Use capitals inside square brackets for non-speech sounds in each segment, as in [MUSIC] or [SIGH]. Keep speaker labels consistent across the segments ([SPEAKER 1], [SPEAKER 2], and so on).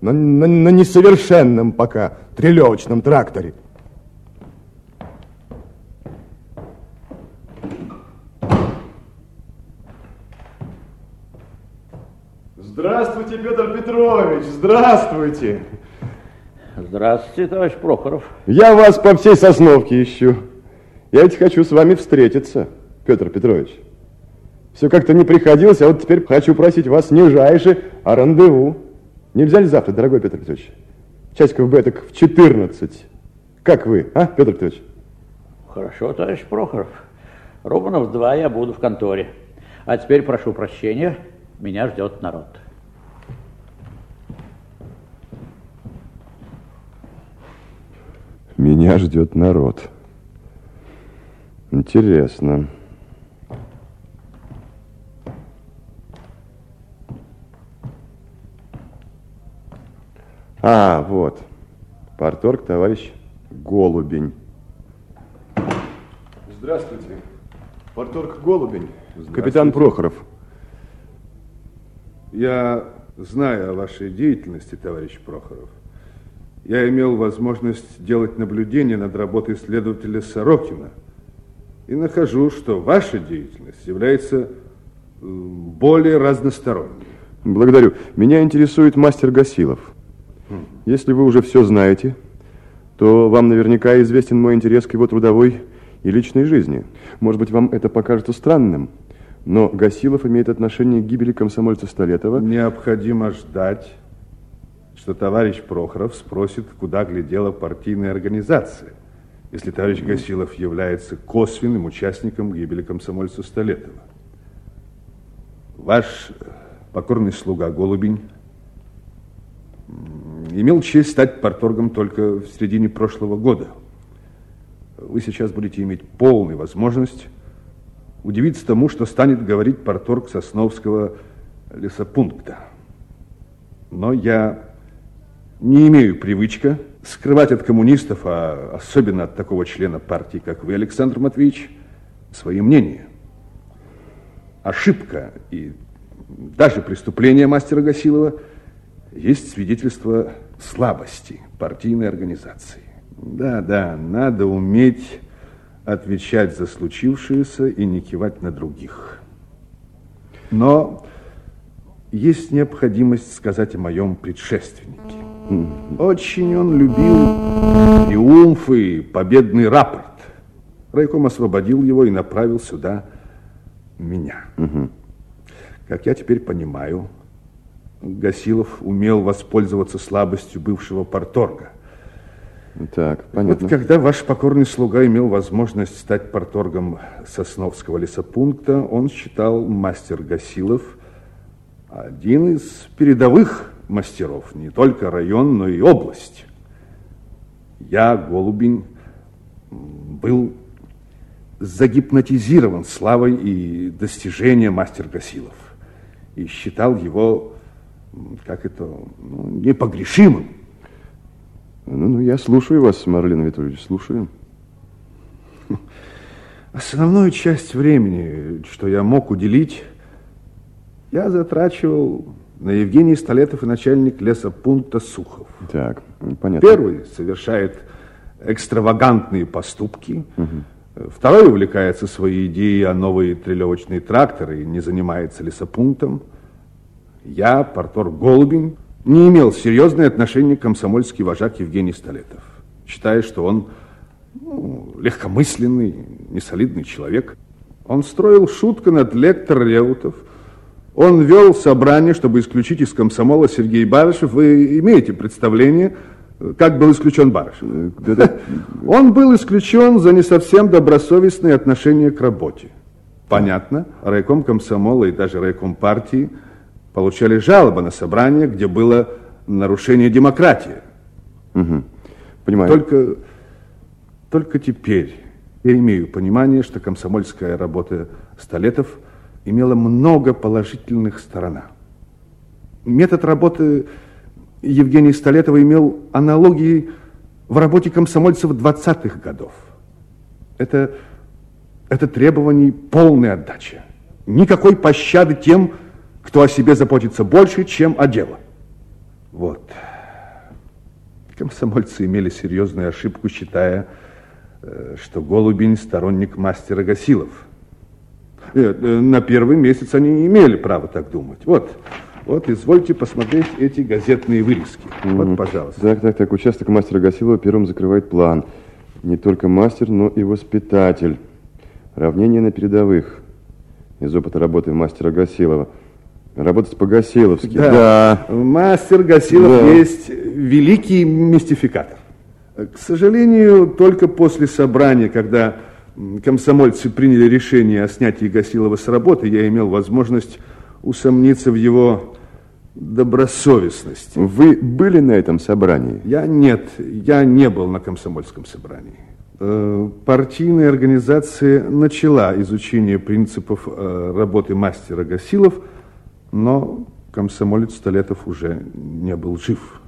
[SPEAKER 1] на, на, на несовершенном пока трелевочном тракторе. Здравствуйте, Петр Петрович, здравствуйте.
[SPEAKER 2] Здравствуйте, товарищ Прохоров.
[SPEAKER 1] Я вас по всей Сосновке ищу. Я ведь хочу с вами встретиться, Петр Петрович. Все как-то не приходилось, а вот теперь хочу просить вас нижайше о рандеву. Нельзя ли завтра, дорогой Петр Петрович? Часиков бы так в 14. Как вы, а, Петр Петрович?
[SPEAKER 2] Хорошо, товарищ Прохоров. Ровно в два я буду в конторе. А теперь прошу прощения, меня ждет народ.
[SPEAKER 1] Меня ждет народ. Интересно. А, вот. Порторг товарищ Голубень. Здравствуйте. Порторг Голубень. Капитан Прохоров.
[SPEAKER 3] Я знаю о вашей деятельности, товарищ Прохоров. Я имел возможность делать наблюдение над работой следователя Сорокина и нахожу, что ваша деятельность является э, более разносторонней.
[SPEAKER 1] Благодарю. Меня интересует мастер Гасилов. Если вы уже все знаете, то вам наверняка известен мой интерес к его трудовой и личной жизни. Может быть, вам это покажется странным, но Гасилов имеет отношение к гибели комсомольца Столетова.
[SPEAKER 3] Необходимо ждать, что товарищ Прохоров спросит, куда глядела партийная организация, если товарищ Гасилов является косвенным участником гибели комсомольца Столетова. Ваш покорный слуга Голубень имел честь стать парторгом только в середине прошлого года. Вы сейчас будете иметь полную возможность удивиться тому, что станет говорить парторг Сосновского лесопункта. Но я не имею привычка скрывать от коммунистов, а особенно от такого члена партии, как вы, Александр Матвеевич, свои мнения. Ошибка и даже преступление мастера Гасилова – есть свидетельство слабости партийной организации. Да, да, надо уметь отвечать за случившееся и не кивать на других. Но есть необходимость сказать о моем предшественнике. Очень он любил триумфы и победный рапорт. Райком освободил его и направил сюда меня. Как я теперь понимаю, Гасилов умел воспользоваться слабостью бывшего порторга.
[SPEAKER 1] Так, понятно.
[SPEAKER 3] Вот когда ваш покорный слуга имел возможность стать порторгом Сосновского лесопункта, он считал мастер Гасилов один из передовых мастеров, не только район, но и область. Я, Голубин, был загипнотизирован славой и достижением мастер Гасилов и считал его как это, ну, непогрешимым.
[SPEAKER 1] Ну, ну, я слушаю вас, Марлен Витальевич, слушаю. [LAUGHS]
[SPEAKER 3] Основную часть времени, что я мог уделить, я затрачивал на Евгений Столетов и начальник лесопункта Сухов.
[SPEAKER 1] Так, понятно.
[SPEAKER 3] Первый совершает экстравагантные поступки, угу. второй увлекается своей идеей о новой трелевочной тракторы и не занимается лесопунктом. Я, портор Голубин, не имел серьезное отношение к комсомольский вожак Евгений Столетов, считая, что он ну, легкомысленный, несолидный человек. Он строил шутку над лектор Реутов. Он вел собрание, чтобы исключить из комсомола Сергей Барышев. Вы имеете представление, как был исключен Барышев? Он был исключен за не совсем добросовестные отношения к работе. Понятно, райком комсомола и даже райком партии – получали жалобы на собрание, где было нарушение демократии.
[SPEAKER 1] Угу. Понимаю.
[SPEAKER 3] Только, только теперь я имею понимание, что комсомольская работа Столетов имела много положительных сторон. Метод работы Евгения Столетова имел аналогии в работе комсомольцев 20-х годов. Это, это требований полной отдачи. Никакой пощады тем, кто о себе заботится больше, чем о деле. Вот. Комсомольцы имели серьезную ошибку, считая, э, что Голубень сторонник мастера Гасилов. Э, э, на первый месяц они не имели права так думать. Вот, вот, извольте посмотреть эти газетные вырезки. Mm-hmm. Вот, пожалуйста.
[SPEAKER 1] Так, так, так. Участок мастера Гасилова первым закрывает план. Не только мастер, но и воспитатель. Равнение на передовых. Из опыта работы мастера Гасилова. Работать по-гасиловски.
[SPEAKER 3] Да. да. Мастер Гасилов да. есть великий мистификатор. К сожалению, только после собрания, когда комсомольцы приняли решение о снятии Гасилова с работы, я имел возможность усомниться в его добросовестности.
[SPEAKER 1] Вы были на этом собрании?
[SPEAKER 3] Я нет, я не был на комсомольском собрании. Э, партийная организация начала изучение принципов э, работы мастера Гасилов, но комсомолец Столетов уже не был жив.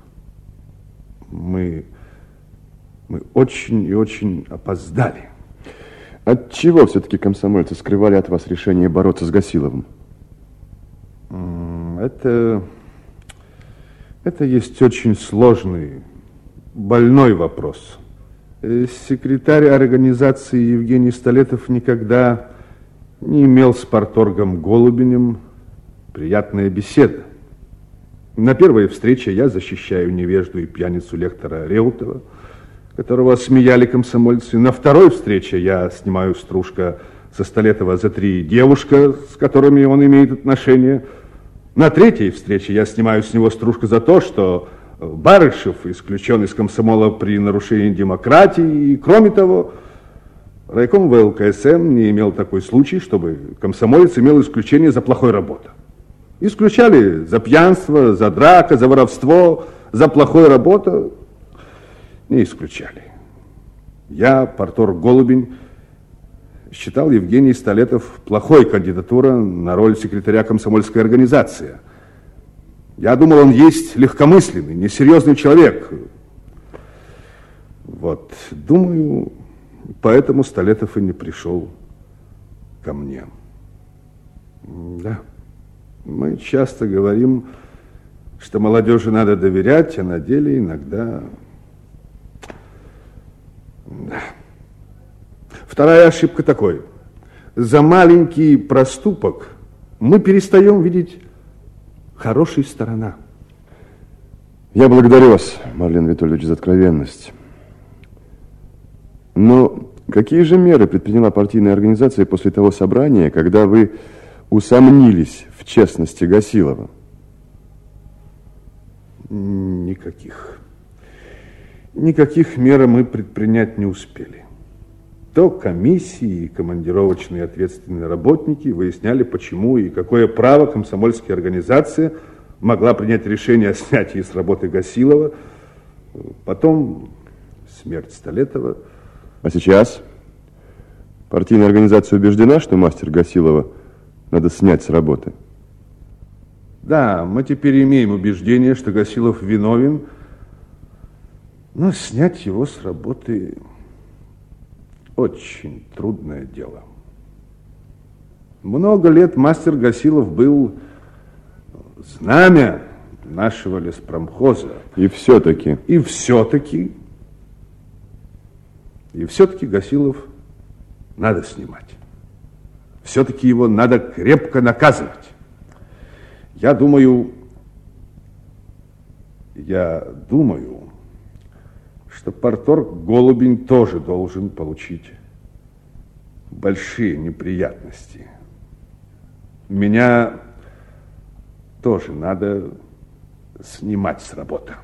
[SPEAKER 3] Мы, мы очень и очень опоздали.
[SPEAKER 1] От чего все-таки комсомольцы скрывали от вас решение бороться с Гасиловым?
[SPEAKER 3] Это, это есть очень сложный, больной вопрос. Э, секретарь организации Евгений Столетов никогда не имел с порторгом Голубинем приятная беседа. На первой встрече я защищаю невежду и пьяницу лектора Реутова, которого смеяли комсомольцы. На второй встрече я снимаю стружка со Столетова за три девушка, с которыми он имеет отношения. На третьей встрече я снимаю с него стружка за то, что Барышев исключен из комсомола при нарушении демократии. И, кроме того, райком ВЛКСМ не имел такой случай, чтобы комсомолец имел исключение за плохой работой. Исключали за пьянство, за драка, за воровство, за плохую работу. Не исключали. Я, Портор Голубень, считал Евгений Столетов плохой кандидатура на роль секретаря комсомольской организации. Я думал, он есть легкомысленный, несерьезный человек. Вот, думаю, поэтому Столетов и не пришел ко мне. Да, мы часто говорим, что молодежи надо доверять, а на деле иногда... Да. Вторая ошибка такой. За маленький проступок мы перестаем видеть хорошая сторона.
[SPEAKER 1] Я благодарю вас, Марлен Витольевич, за откровенность. Но какие же меры предприняла партийная организация после того собрания, когда вы усомнились в честности Гасилова?
[SPEAKER 3] Никаких. Никаких мер мы предпринять не успели то комиссии и командировочные ответственные работники выясняли, почему и какое право комсомольская организация могла принять решение о снятии с работы Гасилова. Потом смерть Столетова.
[SPEAKER 1] А сейчас партийная организация убеждена, что мастер Гасилова надо снять с работы?
[SPEAKER 3] Да, мы теперь имеем убеждение, что Гасилов виновен, но снять его с работы очень трудное дело. Много лет мастер Гасилов был знамя нашего леспромхоза.
[SPEAKER 1] И все-таки.
[SPEAKER 3] И все-таки. И все-таки Гасилов надо снимать. Все-таки его надо крепко наказывать. Я думаю, я думаю, что порторг Голубень тоже должен получить большие неприятности. Меня тоже надо снимать с работы.